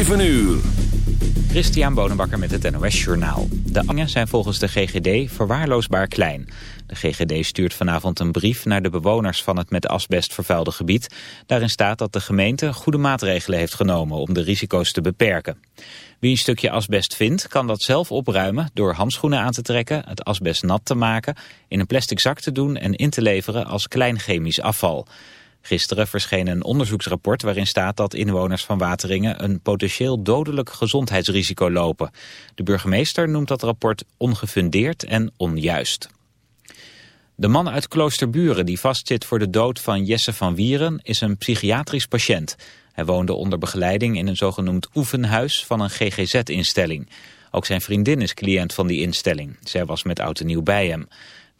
7 uur. Christian Bonenbakker met het NOS Journaal. De angen zijn volgens de GGD verwaarloosbaar klein. De GGD stuurt vanavond een brief naar de bewoners van het met asbest vervuilde gebied. Daarin staat dat de gemeente goede maatregelen heeft genomen om de risico's te beperken. Wie een stukje asbest vindt, kan dat zelf opruimen door handschoenen aan te trekken, het asbest nat te maken, in een plastic zak te doen en in te leveren als klein chemisch afval. Gisteren verscheen een onderzoeksrapport waarin staat dat inwoners van Wateringen een potentieel dodelijk gezondheidsrisico lopen. De burgemeester noemt dat rapport ongefundeerd en onjuist. De man uit Kloosterburen die vastzit voor de dood van Jesse van Wieren is een psychiatrisch patiënt. Hij woonde onder begeleiding in een zogenoemd oefenhuis van een GGZ-instelling. Ook zijn vriendin is cliënt van die instelling. Zij was met oud en nieuw bij hem.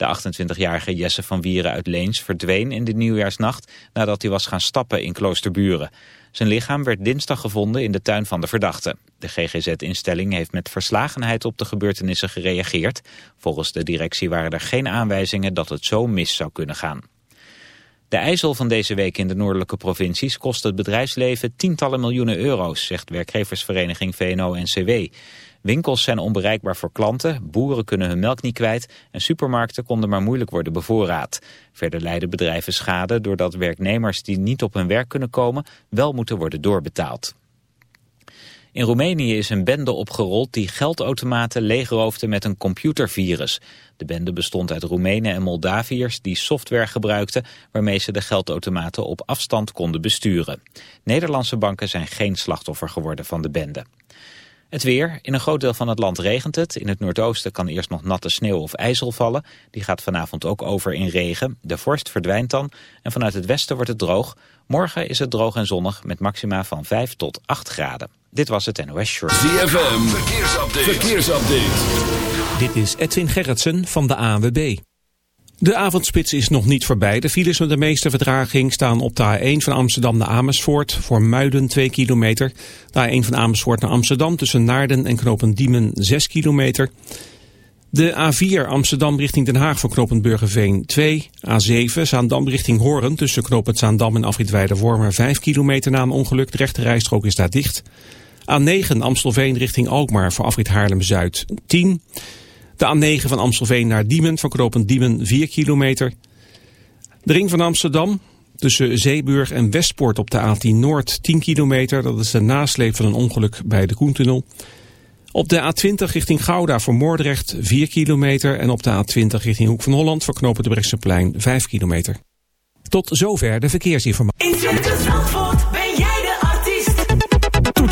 De 28-jarige Jesse van Wieren uit Leens verdween in de nieuwjaarsnacht nadat hij was gaan stappen in Kloosterburen. Zijn lichaam werd dinsdag gevonden in de tuin van de verdachte. De GGZ-instelling heeft met verslagenheid op de gebeurtenissen gereageerd. Volgens de directie waren er geen aanwijzingen dat het zo mis zou kunnen gaan. De ijzel van deze week in de noordelijke provincies kost het bedrijfsleven tientallen miljoenen euro's, zegt werkgeversvereniging VNO-NCW. Winkels zijn onbereikbaar voor klanten, boeren kunnen hun melk niet kwijt en supermarkten konden maar moeilijk worden bevoorraad. Verder leiden bedrijven schade doordat werknemers die niet op hun werk kunnen komen wel moeten worden doorbetaald. In Roemenië is een bende opgerold die geldautomaten leegroofde met een computervirus. De bende bestond uit Roemenen en Moldaviërs die software gebruikten waarmee ze de geldautomaten op afstand konden besturen. Nederlandse banken zijn geen slachtoffer geworden van de bende. Het weer. In een groot deel van het land regent het. In het noordoosten kan eerst nog natte sneeuw of ijzel vallen. Die gaat vanavond ook over in regen. De vorst verdwijnt dan. En vanuit het westen wordt het droog. Morgen is het droog en zonnig met maxima van 5 tot 8 graden. Dit was het NOS Short. ZFM. Verkeersupdate. Verkeersupdate. Dit is Edwin Gerritsen van de ANWB. De avondspits is nog niet voorbij. De files met de meeste vertraging staan op de A1 van Amsterdam naar Amersfoort. Voor Muiden 2 kilometer. De A1 van Amersfoort naar Amsterdam tussen Naarden en Knopen Diemen 6 kilometer. De A4 Amsterdam richting Den Haag voor knooppunt Burgerveen 2. A7 Zaandam richting Horen tussen knooppunt Zaandam en Afritweide Wormer 5 kilometer na een ongeluk. De rechte rijstrook is daar dicht. A9 Amstelveen richting Alkmaar voor afrit Haarlem-Zuid 10 de A9 van Amstelveen naar Diemen, van knooppunt Diemen 4 kilometer. De ring van Amsterdam, tussen Zeeburg en Westpoort op de A10 Noord 10 kilometer. Dat is de nasleep van een ongeluk bij de Koentunnel. Op de A20 richting Gouda voor Moordrecht 4 kilometer. En op de A20 richting Hoek van Holland voor knopen de Brechtseplein 5 kilometer. Tot zover de verkeersinformatie. In Circus Zandvoort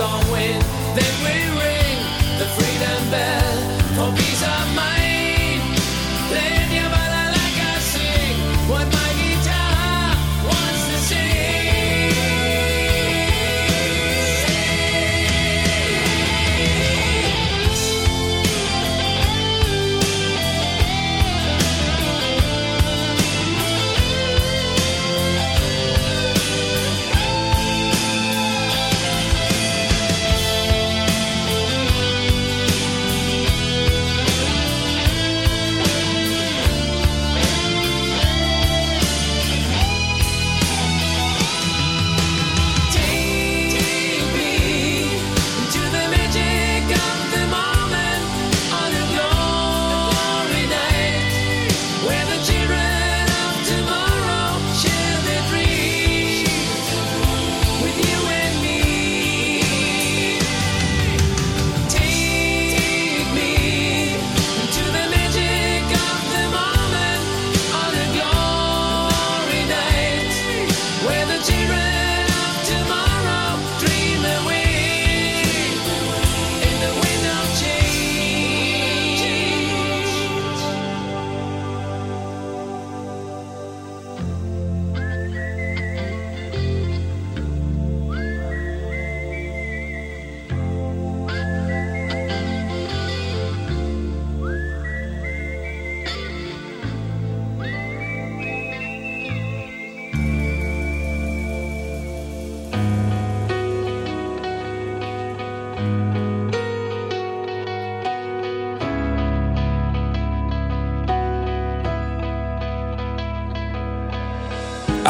on win.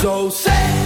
So say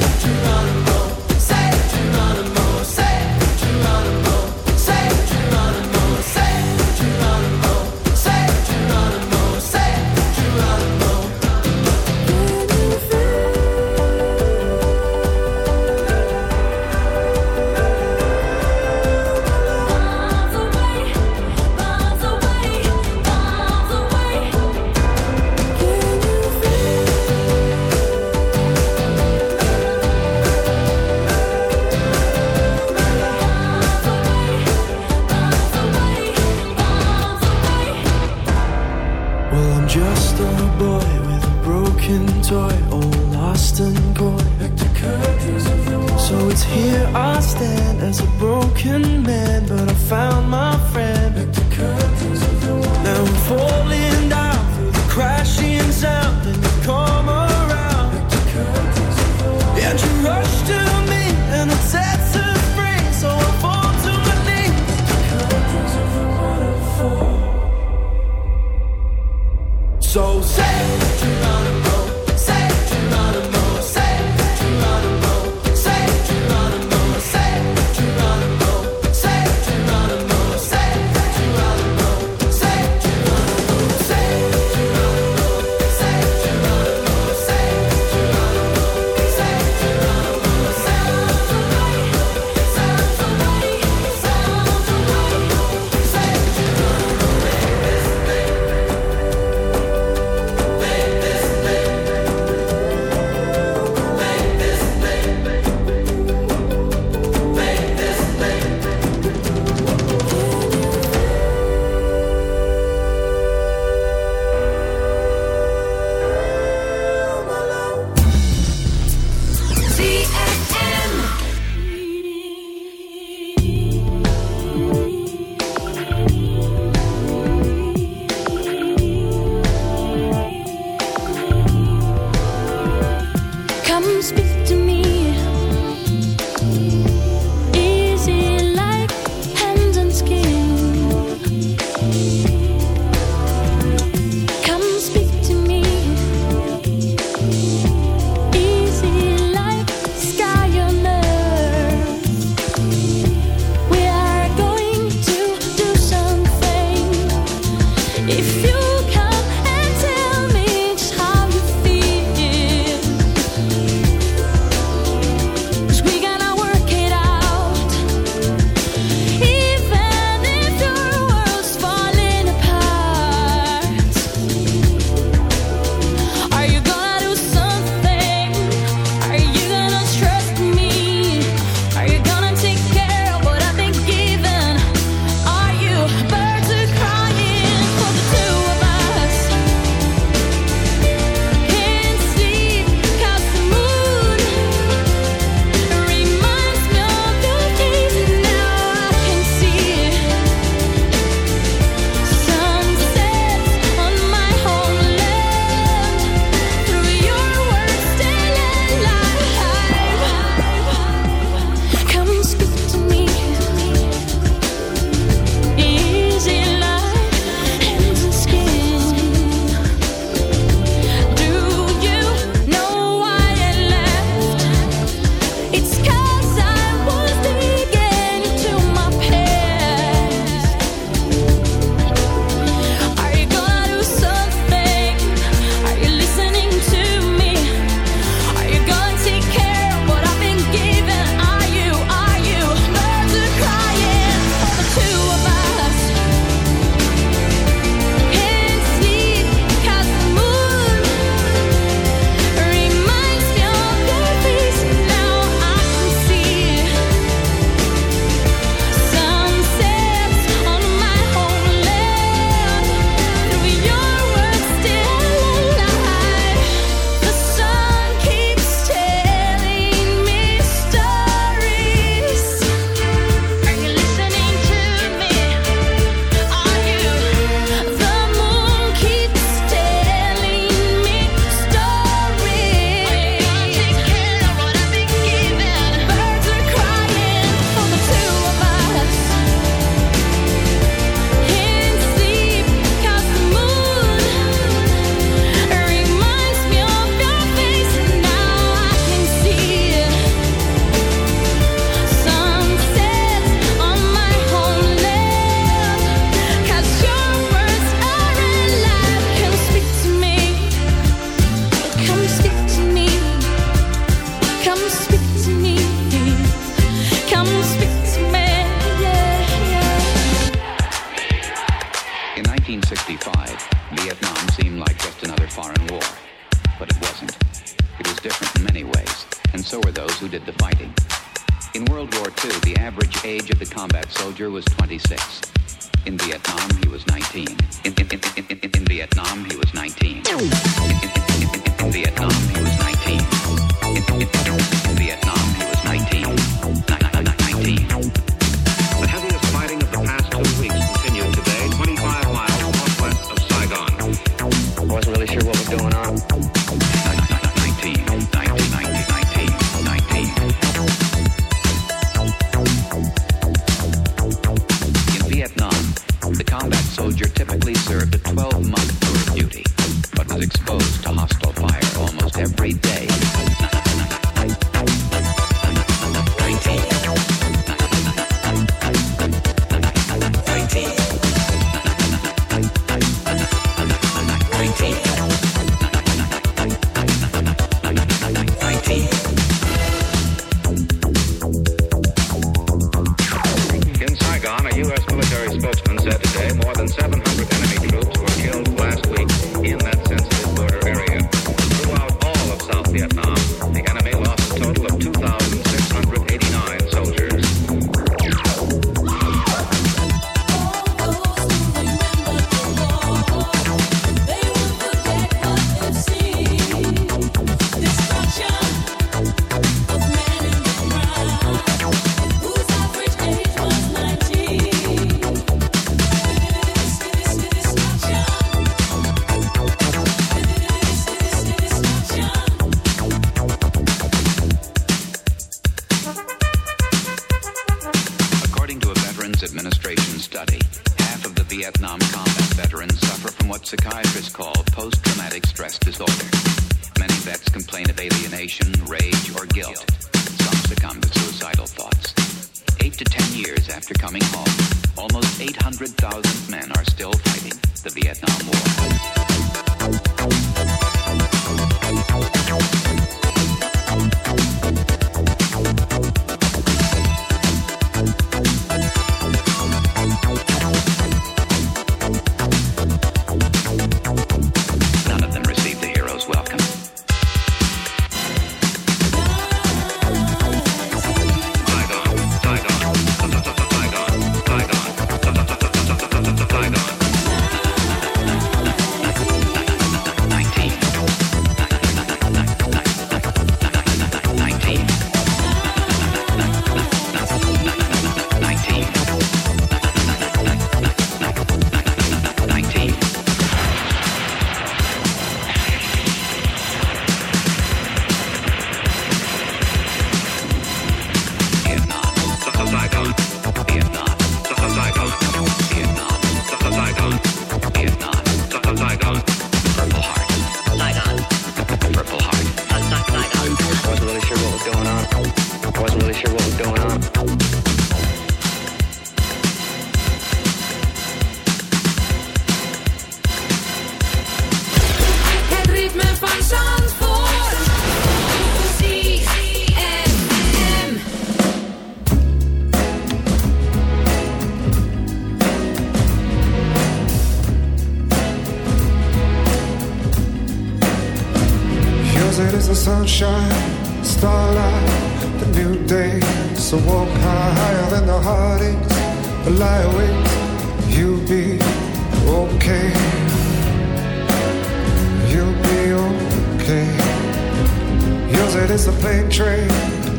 In Vietnam, he was 19. In, in, in, in, in Vietnam, he was 19. In, in, in, in Vietnam, he was 19. In, in, in, in Vietnam, he was 19. rage, or guilt. Some succumb to suicidal thoughts. Eight to ten years after coming home, almost 800,000 men are still fighting the Vietnam War. train,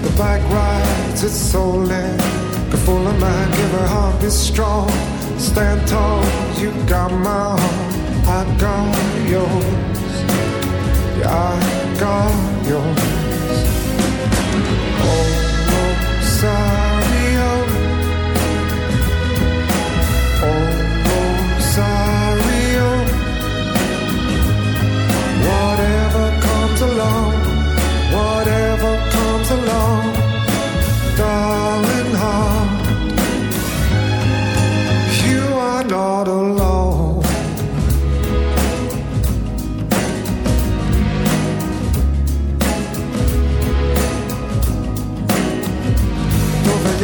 the bike rides its soul in. The full of my give her heart is strong. Stand tall, you got my heart, I got yours. Yeah, I got yours.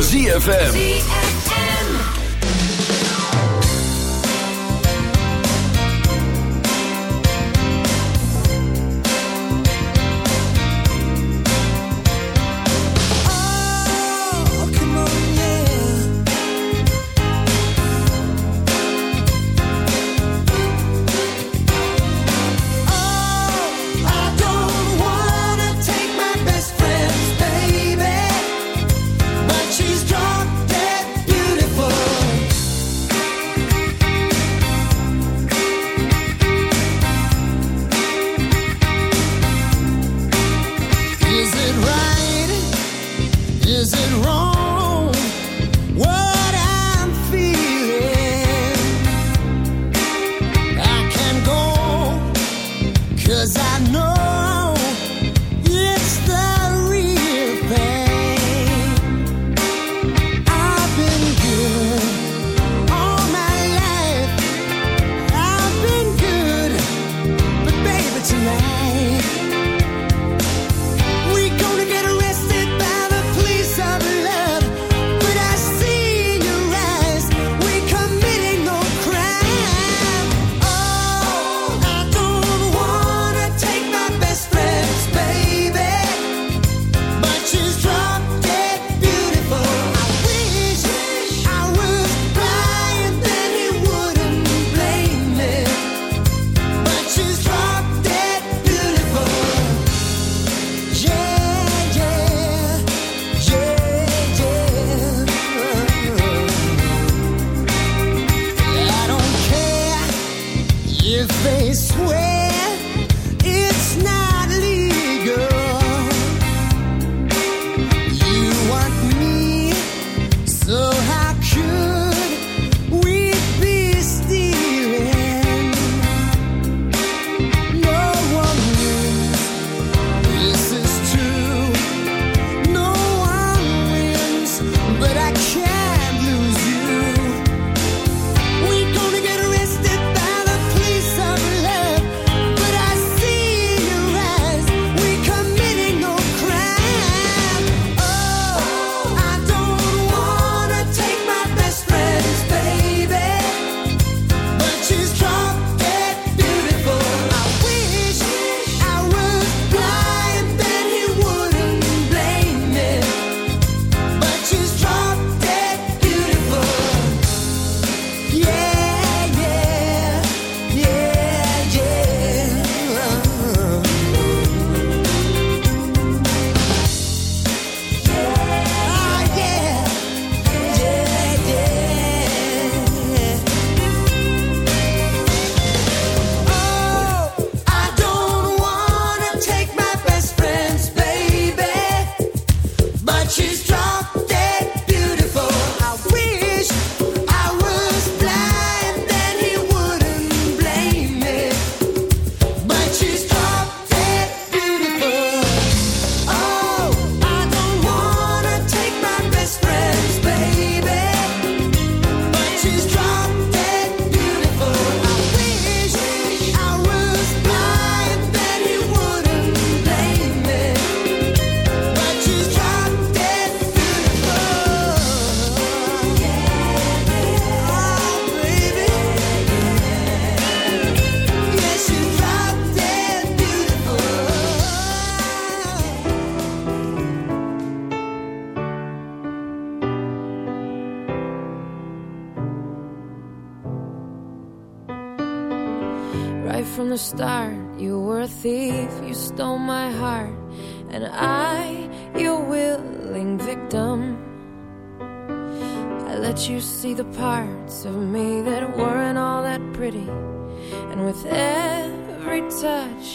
ZFM.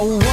Oh.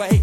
anyway.